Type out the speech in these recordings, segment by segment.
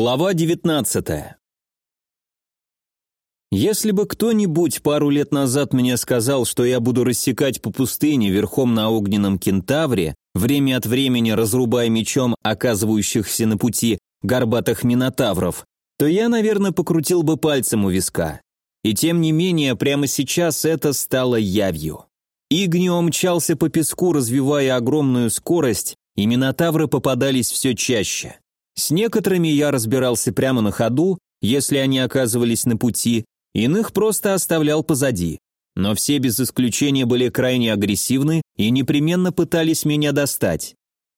Глава 19 Если бы кто-нибудь пару лет назад мне сказал, что я буду рассекать по пустыне верхом на огненном кентавре, время от времени разрубая мечом оказывающихся на пути горбатых минотавров, то я, наверное, покрутил бы пальцем у виска. И тем не менее, прямо сейчас это стало явью. Игнио мчался по песку, развивая огромную скорость, и минотавры попадались все чаще. С некоторыми я разбирался прямо на ходу, если они оказывались на пути, иных просто оставлял позади. Но все без исключения были крайне агрессивны и непременно пытались меня достать.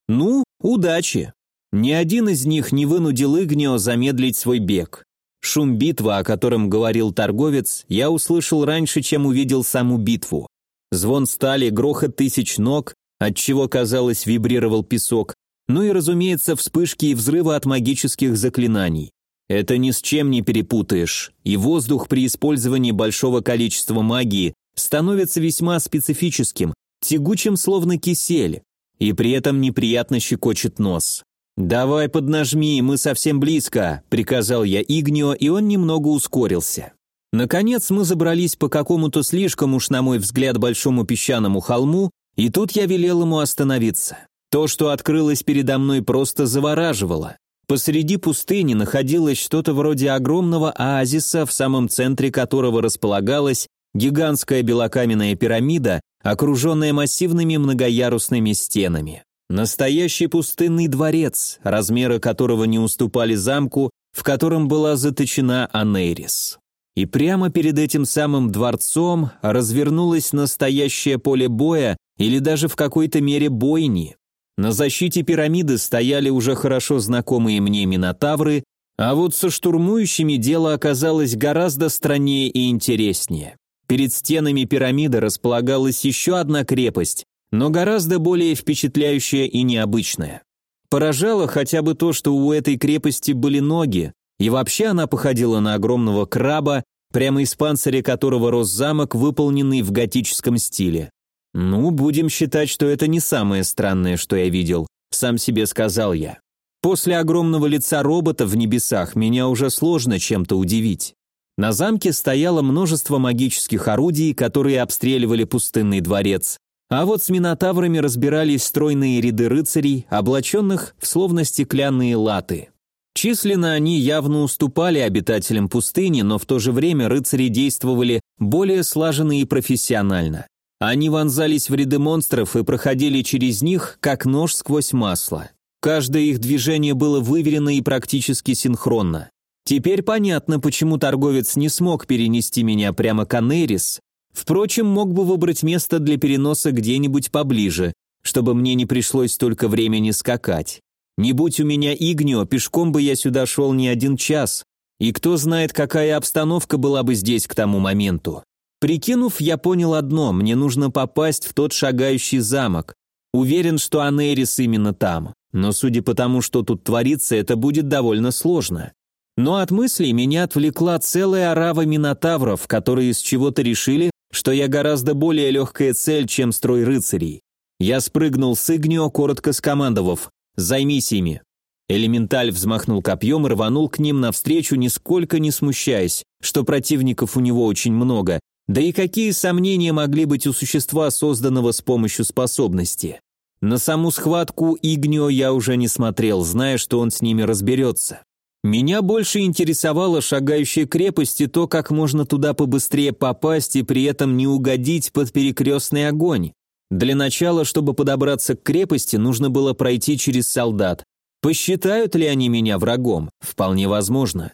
Ну, удачи. Ни один из них не вынудил Игнио замедлить свой бег. Шум битвы, о котором говорил торговец, я услышал раньше, чем увидел саму битву. Звон стали, грохот тысяч ног, отчего, казалось, вибрировал песок, ну и, разумеется, вспышки и взрывы от магических заклинаний. Это ни с чем не перепутаешь, и воздух при использовании большого количества магии становится весьма специфическим, тягучим словно кисель, и при этом неприятно щекочет нос. «Давай поднажми, мы совсем близко», — приказал я Игнио, и он немного ускорился. Наконец мы забрались по какому-то слишком уж, на мой взгляд, большому песчаному холму, и тут я велел ему остановиться. То, что открылось передо мной, просто завораживало. Посреди пустыни находилось что-то вроде огромного оазиса, в самом центре которого располагалась гигантская белокаменная пирамида, окруженная массивными многоярусными стенами. Настоящий пустынный дворец, размеры которого не уступали замку, в котором была заточена Анерис. И прямо перед этим самым дворцом развернулось настоящее поле боя или даже в какой-то мере бойни. На защите пирамиды стояли уже хорошо знакомые мне минотавры, а вот со штурмующими дело оказалось гораздо страннее и интереснее. Перед стенами пирамиды располагалась еще одна крепость, но гораздо более впечатляющая и необычная. Поражало хотя бы то, что у этой крепости были ноги, и вообще она походила на огромного краба, прямо из панциря которого рос замок, выполненный в готическом стиле. «Ну, будем считать, что это не самое странное, что я видел», — сам себе сказал я. После огромного лица робота в небесах меня уже сложно чем-то удивить. На замке стояло множество магических орудий, которые обстреливали пустынный дворец, а вот с минотаврами разбирались стройные ряды рыцарей, облаченных в словно стеклянные латы. Численно они явно уступали обитателям пустыни, но в то же время рыцари действовали более слаженно и профессионально. Они вонзались в ряды монстров и проходили через них, как нож сквозь масло. Каждое их движение было выверено и практически синхронно. Теперь понятно, почему торговец не смог перенести меня прямо к Анерис. Впрочем, мог бы выбрать место для переноса где-нибудь поближе, чтобы мне не пришлось столько времени скакать. Не будь у меня Игнио, пешком бы я сюда шел не один час. И кто знает, какая обстановка была бы здесь к тому моменту. Прикинув, я понял одно, мне нужно попасть в тот шагающий замок. Уверен, что Анерис именно там. Но судя по тому, что тут творится, это будет довольно сложно. Но от мыслей меня отвлекла целая орава минотавров, которые из чего-то решили, что я гораздо более легкая цель, чем строй рыцарей. Я спрыгнул с Игнио, коротко скомандовав «Займись ими». Элементаль взмахнул копьем и рванул к ним навстречу, нисколько не смущаясь, что противников у него очень много, да и какие сомнения могли быть у существа, созданного с помощью способности? На саму схватку Игнио я уже не смотрел, зная, что он с ними разберется. Меня больше интересовала шагающая крепость и то, как можно туда побыстрее попасть и при этом не угодить под перекрестный огонь. Для начала, чтобы подобраться к крепости, нужно было пройти через солдат. Посчитают ли они меня врагом? Вполне возможно.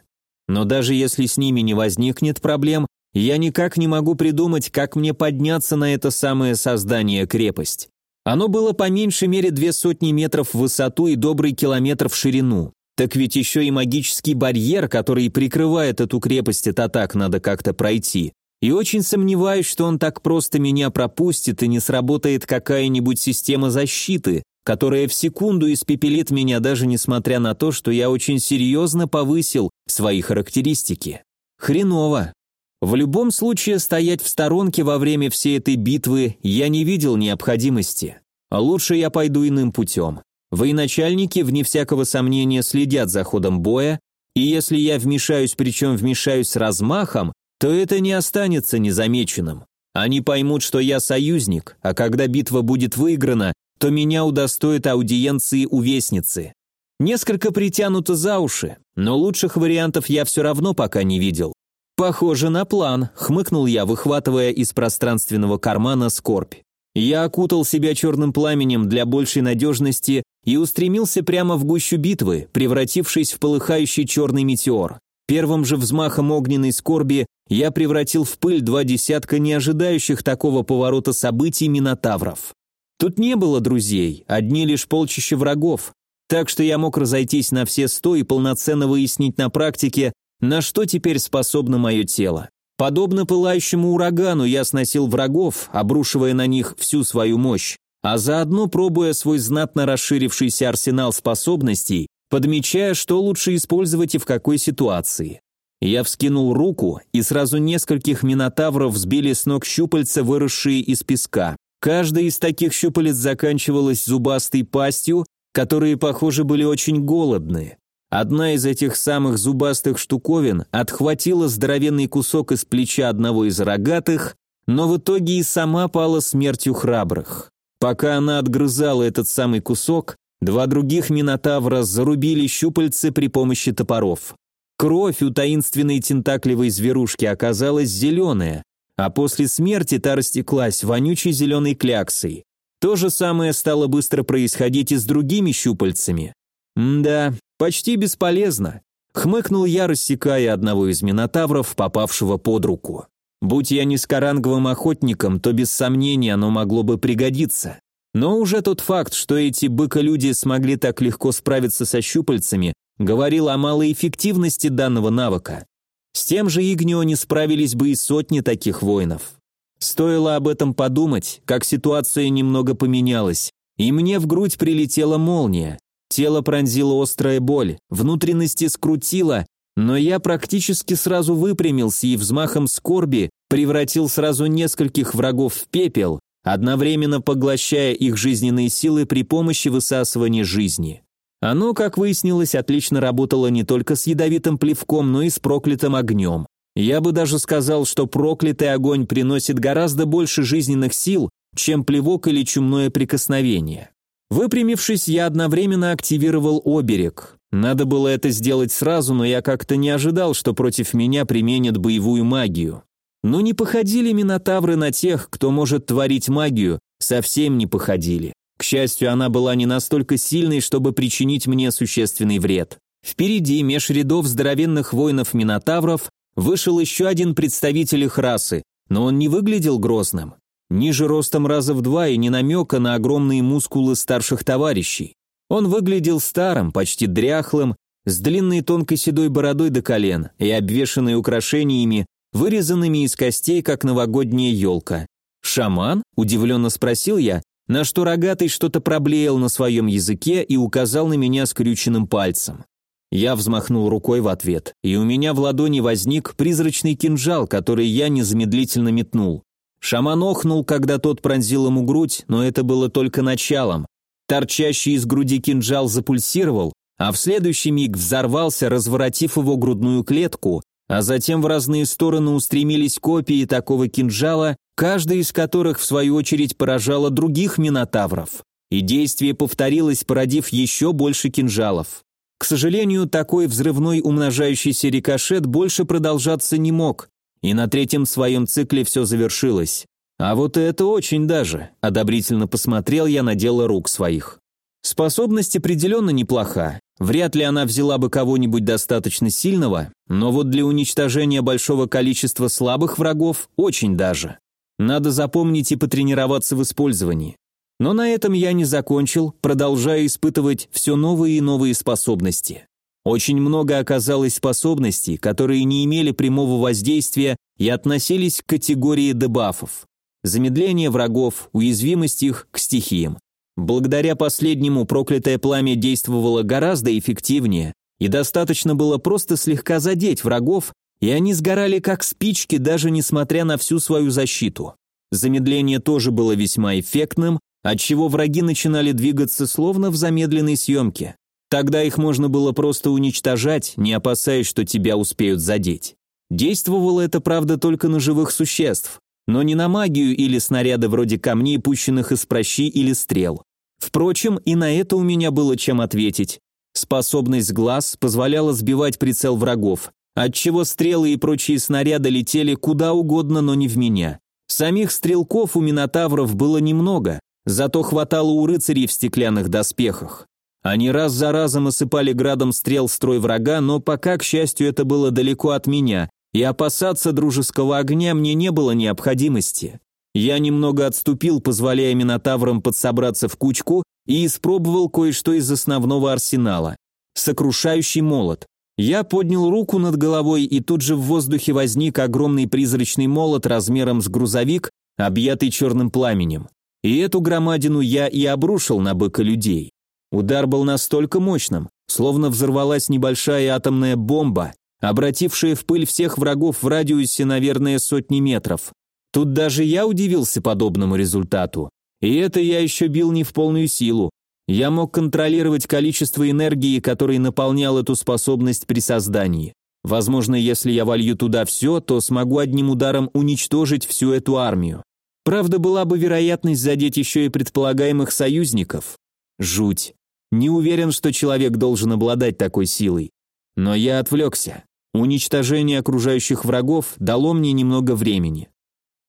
Но даже если с ними не возникнет проблем, я никак не могу придумать, как мне подняться на это самое создание крепость. Оно было по меньшей мере две сотни метров в высоту и добрый километр в ширину. Так ведь еще и магический барьер, который прикрывает эту крепость от атак, надо как-то пройти. И очень сомневаюсь, что он так просто меня пропустит и не сработает какая-нибудь система защиты, которая в секунду испепелит меня даже несмотря на то, что я очень серьезно повысил свои характеристики. Хреново. В любом случае стоять в сторонке во время всей этой битвы я не видел необходимости. Лучше я пойду иным путем. Военачальники, вне всякого сомнения, следят за ходом боя, И если я вмешаюсь, причем вмешаюсь с размахом, то это не останется незамеченным. Они поймут, что я союзник, а когда битва будет выиграна, то меня удостоит аудиенции у вестницы. Несколько притянуто за уши, но лучших вариантов я все равно пока не видел. «Похоже на план», — хмыкнул я, выхватывая из пространственного кармана скорбь. Я окутал себя черным пламенем для большей надежности и устремился прямо в гущу битвы, превратившись в полыхающий черный метеор. Первым же взмахом огненной скорби я превратил в пыль два десятка неожидающих такого поворота событий минотавров. Тут не было друзей, одни лишь полчища врагов, так что я мог разойтись на все сто и полноценно выяснить на практике, на что теперь способно мое тело. Подобно пылающему урагану я сносил врагов, обрушивая на них всю свою мощь, а заодно пробуя свой знатно расширившийся арсенал способностей, подмечая, что лучше использовать и в какой ситуации. Я вскинул руку, и сразу нескольких минотавров сбили с ног щупальца, выросшие из песка. Каждая из таких щупалец заканчивалась зубастой пастью, которые, похоже, были очень голодные. Одна из этих самых зубастых штуковин отхватила здоровенный кусок из плеча одного из рогатых, но в итоге и сама пала смертью храбрых. Пока она отгрызала этот самый кусок, два других минотавра зарубили щупальцы при помощи топоров. Кровь у таинственной тентакливой зверушки оказалась зеленая, а после смерти та растеклась вонючей зеленой кляксой. То же самое стало быстро происходить и с другими щупальцами. да, почти бесполезно. Хмыкнул я, рассекая одного из минотавров, попавшего под руку. Будь я не скоранговым охотником, то без сомнения оно могло бы пригодиться. Но уже тот факт, что эти быколюди смогли так легко справиться со щупальцами, говорил о малой эффективности данного навыка. С тем же Игнио не справились бы и сотни таких воинов. Стоило об этом подумать, как ситуация немного поменялась, и мне в грудь прилетела молния. Тело пронзила острая боль, внутренности скрутило, но я практически сразу выпрямился и взмахом скорби превратил сразу нескольких врагов в пепел, одновременно поглощая их жизненные силы при помощи высасывания жизни. Оно, как выяснилось, отлично работало не только с ядовитым плевком, но и с проклятым огнем. Я бы даже сказал, что проклятый огонь приносит гораздо больше жизненных сил, чем плевок или чумное прикосновение. Выпрямившись, я одновременно активировал оберег. Надо было это сделать сразу, но я как-то не ожидал, что против меня применят боевую магию. Но не походили минотавры на тех, кто может творить магию, совсем не походили. К счастью, она была не настолько сильной, чтобы причинить мне существенный вред. Впереди, меж рядов здоровенных воинов-минотавров, Вышел еще один представитель их расы, но он не выглядел грозным. Ниже ростом раза в два и не намека на огромные мускулы старших товарищей. Он выглядел старым, почти дряхлым, с длинной тонкой седой бородой до колен и обвешанной украшениями, вырезанными из костей, как новогодняя елка. «Шаман?» – удивленно спросил я, на что рогатый что-то проблеял на своем языке и указал на меня скрюченным пальцем. Я взмахнул рукой в ответ, и у меня в ладони возник призрачный кинжал, который я незамедлительно метнул. Шаман охнул, когда тот пронзил ему грудь, но это было только началом. Торчащий из груди кинжал запульсировал, а в следующий миг взорвался, разворотив его грудную клетку, а затем в разные стороны устремились копии такого кинжала, каждая из которых в свою очередь поражала других минотавров. И действие повторилось, породив еще больше кинжалов. К сожалению, такой взрывной умножающийся рикошет больше продолжаться не мог, и на третьем своем цикле все завершилось. А вот это очень даже, одобрительно посмотрел я на дело рук своих. Способность определенно неплоха, вряд ли она взяла бы кого-нибудь достаточно сильного, но вот для уничтожения большого количества слабых врагов очень даже. Надо запомнить и потренироваться в использовании. Но на этом я не закончил, продолжая испытывать все новые и новые способности. Очень много оказалось способностей, которые не имели прямого воздействия и относились к категории дебафов. Замедление врагов, уязвимость их к стихиям. Благодаря последнему проклятое пламя действовало гораздо эффективнее, и достаточно было просто слегка задеть врагов, и они сгорали как спички, даже несмотря на всю свою защиту. Замедление тоже было весьма эффектным, отчего враги начинали двигаться словно в замедленной съемке. Тогда их можно было просто уничтожать, не опасаясь, что тебя успеют задеть. Действовало это, правда, только на живых существ, но не на магию или снаряды вроде камней, пущенных из прощи или стрел. Впрочем, и на это у меня было чем ответить. Способность глаз позволяла сбивать прицел врагов, отчего стрелы и прочие снаряды летели куда угодно, но не в меня. Самих стрелков у минотавров было немного, зато хватало у рыцарей в стеклянных доспехах. Они раз за разом осыпали градом стрел строй врага, но пока, к счастью, это было далеко от меня, и опасаться дружеского огня мне не было необходимости. Я немного отступил, позволяя минотаврам подсобраться в кучку, и испробовал кое-что из основного арсенала. Сокрушающий молот. Я поднял руку над головой, и тут же в воздухе возник огромный призрачный молот размером с грузовик, объятый черным пламенем. И эту громадину я и обрушил на быка людей. Удар был настолько мощным, словно взорвалась небольшая атомная бомба, обратившая в пыль всех врагов в радиусе, наверное, сотни метров. Тут даже я удивился подобному результату. И это я еще бил не в полную силу. Я мог контролировать количество энергии, которой наполнял эту способность при создании. Возможно, если я волью туда все, то смогу одним ударом уничтожить всю эту армию. Правда, была бы вероятность задеть еще и предполагаемых союзников. Жуть. Не уверен, что человек должен обладать такой силой. Но я отвлекся. Уничтожение окружающих врагов дало мне немного времени.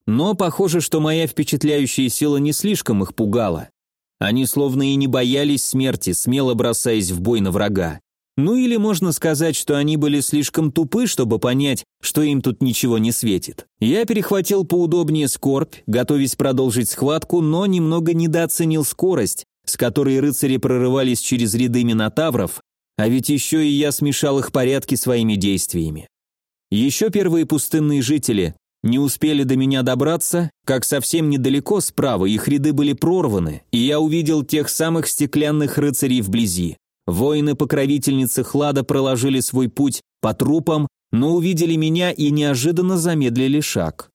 Но похоже, что моя впечатляющая сила не слишком их пугала. Они словно и не боялись смерти, смело бросаясь в бой на врага. Ну или можно сказать, что они были слишком тупы, чтобы понять, что им тут ничего не светит. Я перехватил поудобнее скорбь, готовясь продолжить схватку, но немного недооценил скорость, с которой рыцари прорывались через ряды минотавров, а ведь еще и я смешал их порядки своими действиями. Еще первые пустынные жители не успели до меня добраться, как совсем недалеко справа их ряды были прорваны, и я увидел тех самых стеклянных рыцарей вблизи. Воины-покровительницы Хлада проложили свой путь по трупам, но увидели меня и неожиданно замедлили шаг.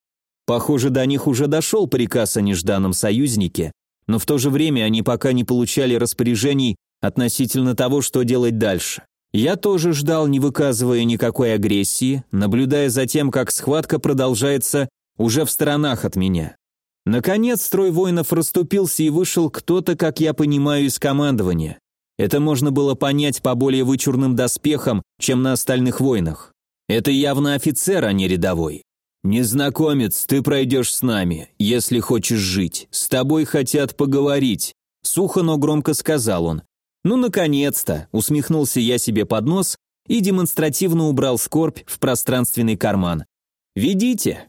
Похоже, до них уже дошел приказ о нежданном союзнике, но в то же время они пока не получали распоряжений относительно того, что делать дальше. Я тоже ждал, не выказывая никакой агрессии, наблюдая за тем, как схватка продолжается уже в сторонах от меня. Наконец, строй воинов расступился и вышел кто-то, как я понимаю, из командования. Это можно было понять по более вычурным доспехам, чем на остальных войнах. Это явно офицер, а не рядовой. «Незнакомец, ты пройдешь с нами, если хочешь жить. С тобой хотят поговорить», — сухо, но громко сказал он. «Ну, наконец-то!» – усмехнулся я себе под нос и демонстративно убрал скорбь в пространственный карман. «Ведите!»